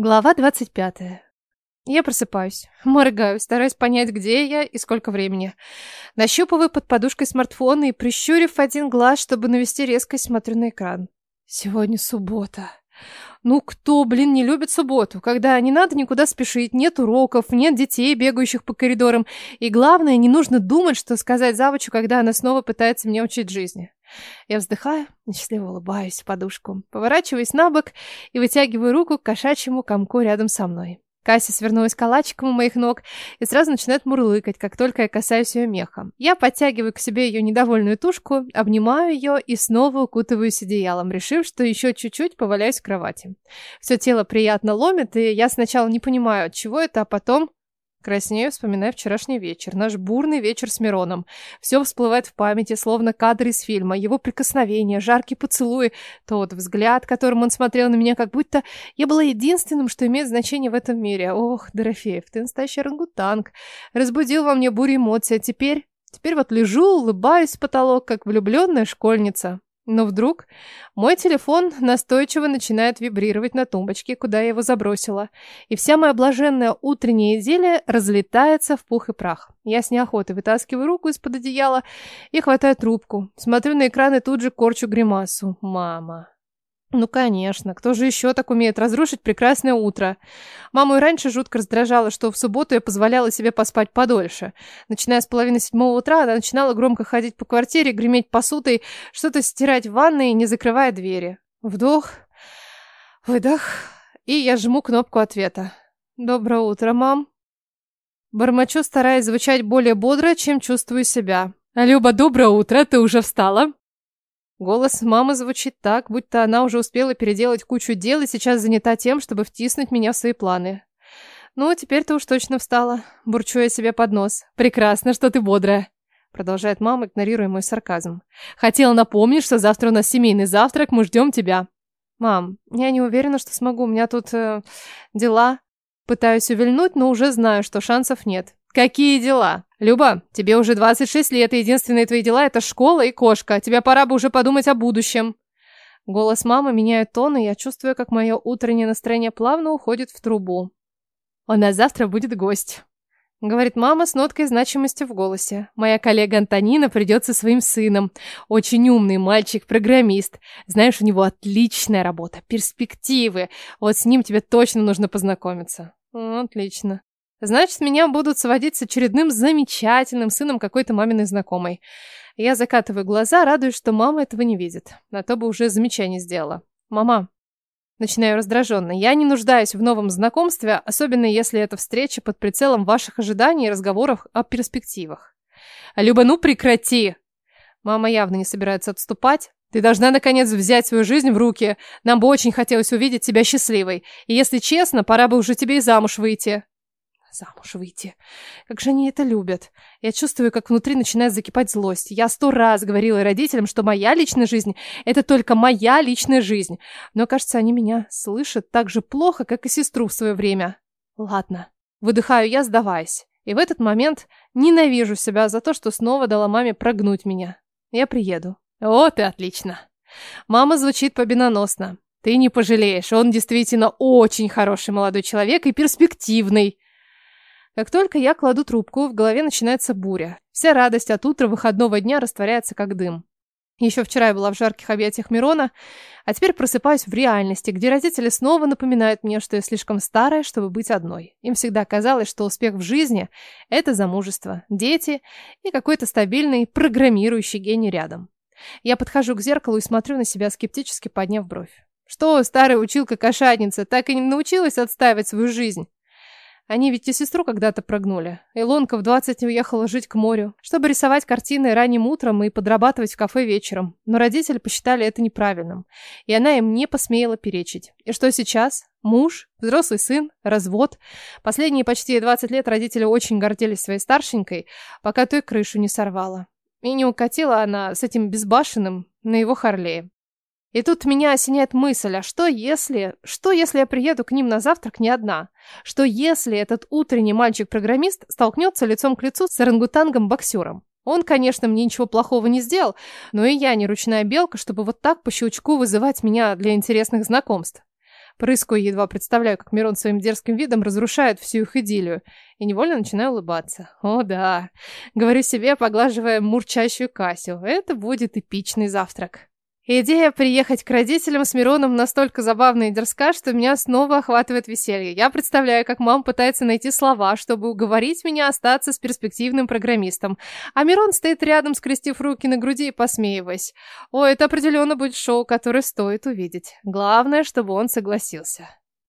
Глава 25. Я просыпаюсь, моргаю, стараюсь понять, где я и сколько времени. Нащупываю под подушкой смартфон и, прищурив один глаз, чтобы навести резкость, смотрю на экран. Сегодня суббота. Ну кто, блин, не любит субботу, когда не надо никуда спешить, нет уроков, нет детей, бегающих по коридорам, и главное, не нужно думать, что сказать завучу, когда она снова пытается меня учить жизни. Я вздыхаю, счастливо улыбаюсь в подушку, поворачиваюсь на бок и вытягиваю руку к кошачьему комку рядом со мной. Кася свернулась калачиком у моих ног и сразу начинает мурлыкать, как только я касаюсь ее мехом. Я подтягиваю к себе ее недовольную тушку, обнимаю ее и снова укутываюсь одеялом, решив, что еще чуть-чуть поваляюсь в кровати. Все тело приятно ломит, и я сначала не понимаю, от чего это, а потом Краснею, вспоминая вчерашний вечер, наш бурный вечер с Мироном. Все всплывает в памяти, словно кадры из фильма, его прикосновения, жаркий поцелуй, тот взгляд, которым он смотрел на меня, как будто я была единственным, что имеет значение в этом мире. Ох, Дорофеев, ты настоящий рангутанг. Разбудил во мне бурю эмоций, а теперь... Теперь вот лежу, улыбаюсь в потолок, как влюбленная школьница. Но вдруг мой телефон настойчиво начинает вибрировать на тумбочке, куда я его забросила, и вся моя блаженная утренняя идиллия разлетается в пух и прах. Я с неохотой вытаскиваю руку из-под одеяла и хватаю трубку. Смотрю на экран и тут же корчу гримасу. Мама. Ну, конечно, кто же еще так умеет разрушить прекрасное утро? Маму и раньше жутко раздражало, что в субботу я позволяла себе поспать подольше. Начиная с половины седьмого утра, она начинала громко ходить по квартире, греметь посудой, что-то стирать в ванной, не закрывая двери. Вдох, выдох, и я жму кнопку ответа. «Доброе утро, мам». Бормочу, стараясь звучать более бодро, чем чувствую себя. «Люба, доброе утро, ты уже встала?» Голос мамы звучит так, будто она уже успела переделать кучу дел и сейчас занята тем, чтобы втиснуть меня в свои планы. «Ну, теперь-то уж точно встала», — бурчу я себе под нос. «Прекрасно, что ты бодрая», — продолжает мама, игнорируя мой сарказм. «Хотела напомнить, что завтра у нас семейный завтрак, мы ждем тебя». «Мам, я не уверена, что смогу, у меня тут э, дела». Пытаюсь увильнуть, но уже знаю, что шансов нет. «Какие дела?» «Люба, тебе уже 26 лет, и единственные твои дела – это школа и кошка. Тебе пора бы уже подумать о будущем». Голос мамы меняет тон, и я чувствую, как мое утреннее настроение плавно уходит в трубу. «У нас завтра будет гость», — говорит мама с ноткой значимости в голосе. «Моя коллега Антонина придет со своим сыном. Очень умный мальчик, программист. Знаешь, у него отличная работа, перспективы. Вот с ним тебе точно нужно познакомиться». «Отлично». Значит, меня будут сводить с очередным замечательным сыном какой-то маминой знакомой. Я закатываю глаза, радуюсь, что мама этого не видит. На то бы уже замечание сделала. «Мама». Начинаю раздраженно. «Я не нуждаюсь в новом знакомстве, особенно если это встреча под прицелом ваших ожиданий и разговоров о перспективах». «Люба, ну прекрати!» Мама явно не собирается отступать. Ты должна, наконец, взять свою жизнь в руки. Нам бы очень хотелось увидеть тебя счастливой. И, если честно, пора бы уже тебе и замуж выйти. Замуж выйти. Как же они это любят. Я чувствую, как внутри начинает закипать злость. Я сто раз говорила родителям, что моя личная жизнь – это только моя личная жизнь. Но, кажется, они меня слышат так же плохо, как и сестру в свое время. Ладно. Выдыхаю я, сдаваясь. И в этот момент ненавижу себя за то, что снова дала маме прогнуть меня. Я приеду. О, ты отлично. Мама звучит победоносно. Ты не пожалеешь, он действительно очень хороший молодой человек и перспективный. Как только я кладу трубку, в голове начинается буря. Вся радость от утра выходного дня растворяется как дым. Еще вчера я была в жарких объятиях Мирона, а теперь просыпаюсь в реальности, где родители снова напоминают мне, что я слишком старая, чтобы быть одной. Им всегда казалось, что успех в жизни – это замужество, дети и какой-то стабильный программирующий гений рядом. Я подхожу к зеркалу и смотрю на себя, скептически подняв бровь. Что, старая училка-кошатница, так и не научилась отстаивать свою жизнь? Они ведь и сестру когда-то прогнули. Илонка в 20 уехала жить к морю, чтобы рисовать картины ранним утром и подрабатывать в кафе вечером. Но родители посчитали это неправильным, и она им не посмела перечить. И что сейчас? Муж, взрослый сын, развод. Последние почти 20 лет родители очень гордились своей старшенькой, пока той крышу не сорвала. И не укатила она с этим безбашенным на его Харлее. И тут меня осеняет мысль, а что если... Что если я приеду к ним на завтрак не одна? Что если этот утренний мальчик-программист столкнется лицом к лицу с орангутангом-боксером? Он, конечно, мне ничего плохого не сделал, но и я не ручная белка, чтобы вот так по щелчку вызывать меня для интересных знакомств. Прыскаю, едва представляю, как Мирон своим дерзким видом разрушает всю их идиллию. И невольно начинаю улыбаться. О, да. Говорю себе, поглаживая мурчащую Касю. Это будет эпичный завтрак. Идея приехать к родителям с Мироном настолько забавная и дерзка, что меня снова охватывает веселье. Я представляю, как мама пытается найти слова, чтобы уговорить меня остаться с перспективным программистом. А Мирон стоит рядом, скрестив руки на груди и посмеиваясь. О, это определенно будет шоу, которое стоит увидеть. Главное, чтобы он согласился.